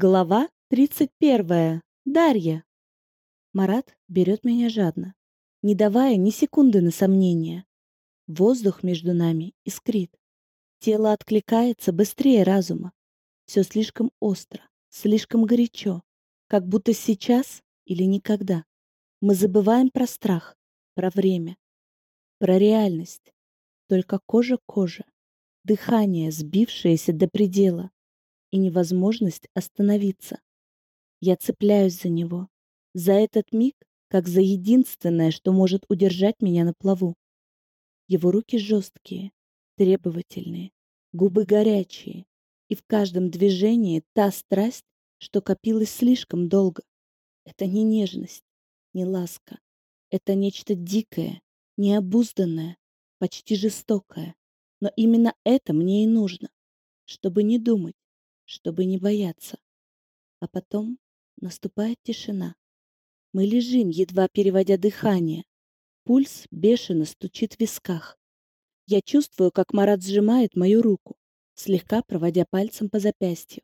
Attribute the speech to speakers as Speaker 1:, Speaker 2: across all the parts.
Speaker 1: Глава 31. Дарья. Марат берет меня жадно, не давая ни секунды на сомнение. Воздух между нами искрит. Тело откликается быстрее разума. Все слишком остро, слишком горячо, как будто сейчас или никогда. Мы забываем про страх, про время, про реальность. Только кожа к коже, дыхание, сбившееся до предела, и невозможность остановиться. Я цепляюсь за него, за этот миг, как за единственное, что может удержать меня на плаву. Его руки жесткие, требовательные, губы горячие, и в каждом движении та страсть, что копилась слишком долго. Это не нежность, не ласка. Это нечто дикое, необузданное, почти жестокое. Но именно это мне и нужно, чтобы не думать, чтобы не бояться. А потом наступает тишина. Мы лежим, едва переводя дыхание. Пульс бешено стучит в висках. Я чувствую, как Марат сжимает мою руку, слегка проводя пальцем по запястью.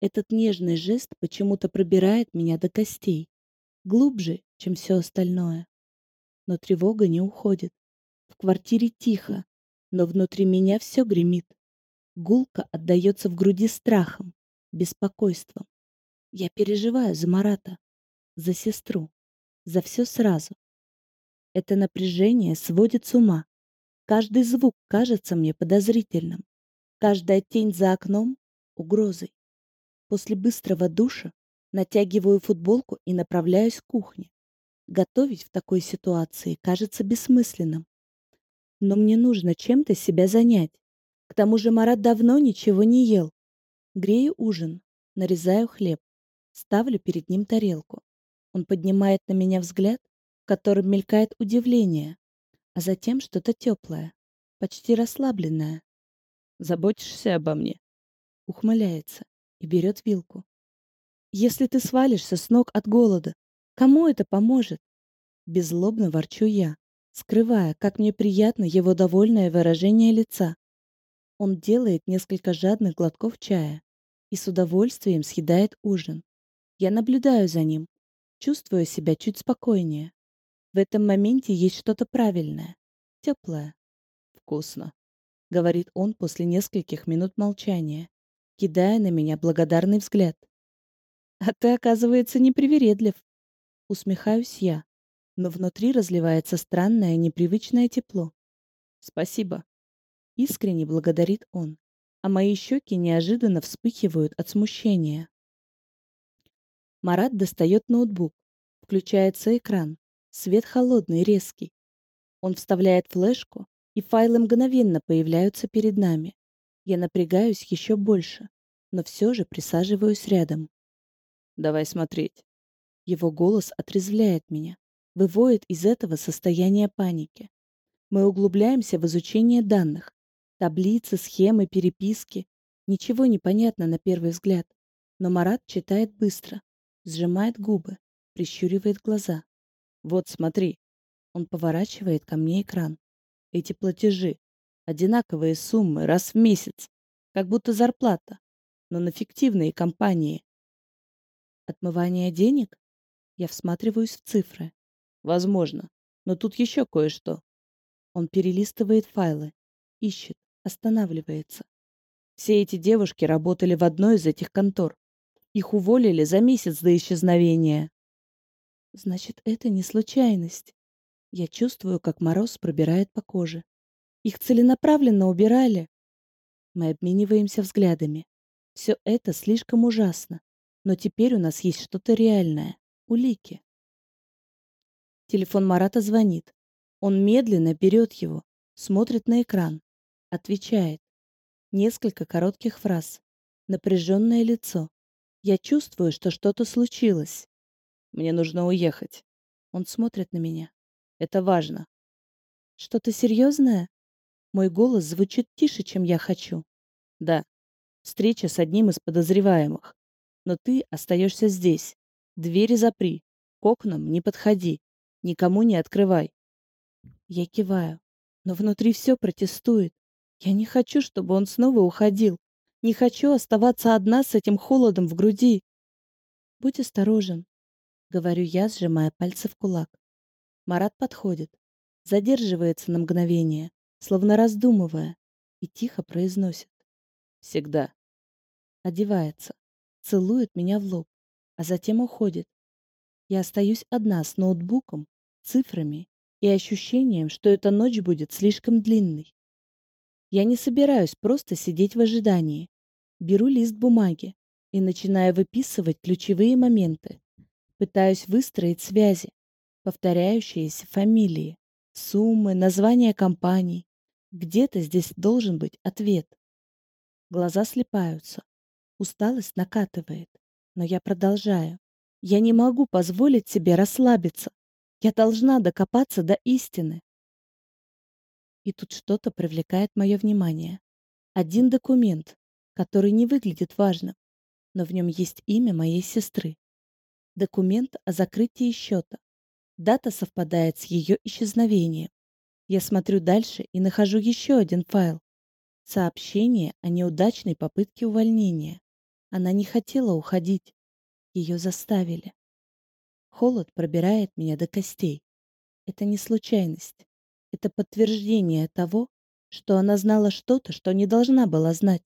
Speaker 1: Этот нежный жест почему-то пробирает меня до костей, глубже, чем все остальное. Но тревога не уходит. В квартире тихо, но внутри меня все гремит. Гулка отдается в груди страхом, беспокойством. Я переживаю за Марата, за сестру, за все сразу. Это напряжение сводит с ума. Каждый звук кажется мне подозрительным. Каждая тень за окном — угрозой. После быстрого душа натягиваю футболку и направляюсь к кухне. Готовить в такой ситуации кажется бессмысленным. Но мне нужно чем-то себя занять. К тому же Марат давно ничего не ел. Грею ужин, нарезаю хлеб, ставлю перед ним тарелку. Он поднимает на меня взгляд, в котором мелькает удивление, а затем что-то теплое, почти расслабленное.
Speaker 2: «Заботишься обо мне?»
Speaker 1: Ухмыляется и берет вилку. «Если ты свалишься с ног от голода, кому это поможет?» Беззлобно ворчу я, скрывая, как мне приятно его довольное выражение лица. Он делает несколько жадных глотков чая и с удовольствием съедает ужин. Я наблюдаю за ним, чувствуя себя чуть спокойнее. В этом моменте есть что-то правильное, теплое.
Speaker 2: «Вкусно», —
Speaker 1: говорит он после нескольких минут молчания, кидая на меня благодарный взгляд. «А ты, оказывается, непривередлив», — усмехаюсь я, но внутри разливается странное непривычное тепло.
Speaker 2: «Спасибо»,
Speaker 1: Искренне благодарит он, а мои щеки неожиданно вспыхивают от смущения. Марат достает ноутбук. Включается экран. Свет холодный, резкий. Он вставляет флешку, и файлы мгновенно появляются перед нами. Я напрягаюсь еще больше, но все же присаживаюсь рядом.
Speaker 2: «Давай смотреть».
Speaker 1: Его голос отрезвляет меня, выводит из этого состояния паники. Мы углубляемся в изучение данных, Таблицы, схемы, переписки. Ничего не понятно на первый взгляд. Но Марат читает быстро, сжимает губы, прищуривает глаза.
Speaker 2: Вот смотри.
Speaker 1: Он поворачивает ко мне экран.
Speaker 2: Эти платежи. Одинаковые суммы раз в месяц. Как будто зарплата. Но на фиктивные компании.
Speaker 1: Отмывание денег? Я всматриваюсь в цифры.
Speaker 2: Возможно. Но тут еще кое-что.
Speaker 1: Он перелистывает файлы. Ищет останавливается.
Speaker 2: Все эти девушки работали в одной из этих контор. Их уволили за месяц до исчезновения.
Speaker 1: Значит, это не случайность. Я чувствую, как мороз пробирает по коже. Их целенаправленно убирали. Мы обмениваемся взглядами. Все это слишком ужасно. Но теперь у нас есть что-то реальное. Улики. Телефон Марата звонит. Он медленно берет его, смотрит на экран. Отвечает. Несколько коротких фраз. Напряженное лицо. Я чувствую, что что-то случилось.
Speaker 2: Мне нужно уехать.
Speaker 1: Он смотрит на меня.
Speaker 2: Это важно.
Speaker 1: Что-то серьезное? Мой голос звучит тише, чем я хочу.
Speaker 2: Да. Встреча с одним из подозреваемых. Но ты остаешься здесь. Двери запри. К окнам не подходи. Никому не открывай.
Speaker 1: Я киваю, но внутри все протестует. Я не хочу, чтобы он снова уходил. Не хочу оставаться одна с этим холодом в груди. Будь осторожен, говорю я, сжимая пальцы в кулак. Марат подходит, задерживается на мгновение, словно раздумывая, и тихо произносит.
Speaker 2: Всегда.
Speaker 1: Одевается, целует меня в лоб, а затем уходит. Я остаюсь одна с ноутбуком, цифрами и ощущением, что эта ночь будет слишком длинной. Я не собираюсь просто сидеть в ожидании. Беру лист бумаги и начинаю выписывать ключевые моменты. Пытаюсь выстроить связи, повторяющиеся фамилии, суммы, названия компаний. Где-то здесь должен быть ответ. Глаза слепаются. Усталость накатывает. Но я продолжаю. Я не могу позволить себе расслабиться. Я должна докопаться до истины. И тут что-то привлекает мое внимание. Один документ, который не выглядит важным, но в нем есть имя моей сестры. Документ о закрытии счета. Дата совпадает с ее исчезновением. Я смотрю дальше и нахожу еще один файл. Сообщение о неудачной попытке увольнения. Она не хотела уходить. Ее заставили. Холод пробирает меня до костей. Это не случайность. Это подтверждение того, что она знала что-то, что не должна была знать.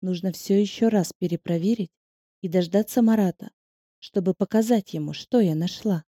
Speaker 1: Нужно все еще раз перепроверить и дождаться Марата, чтобы показать ему, что я нашла.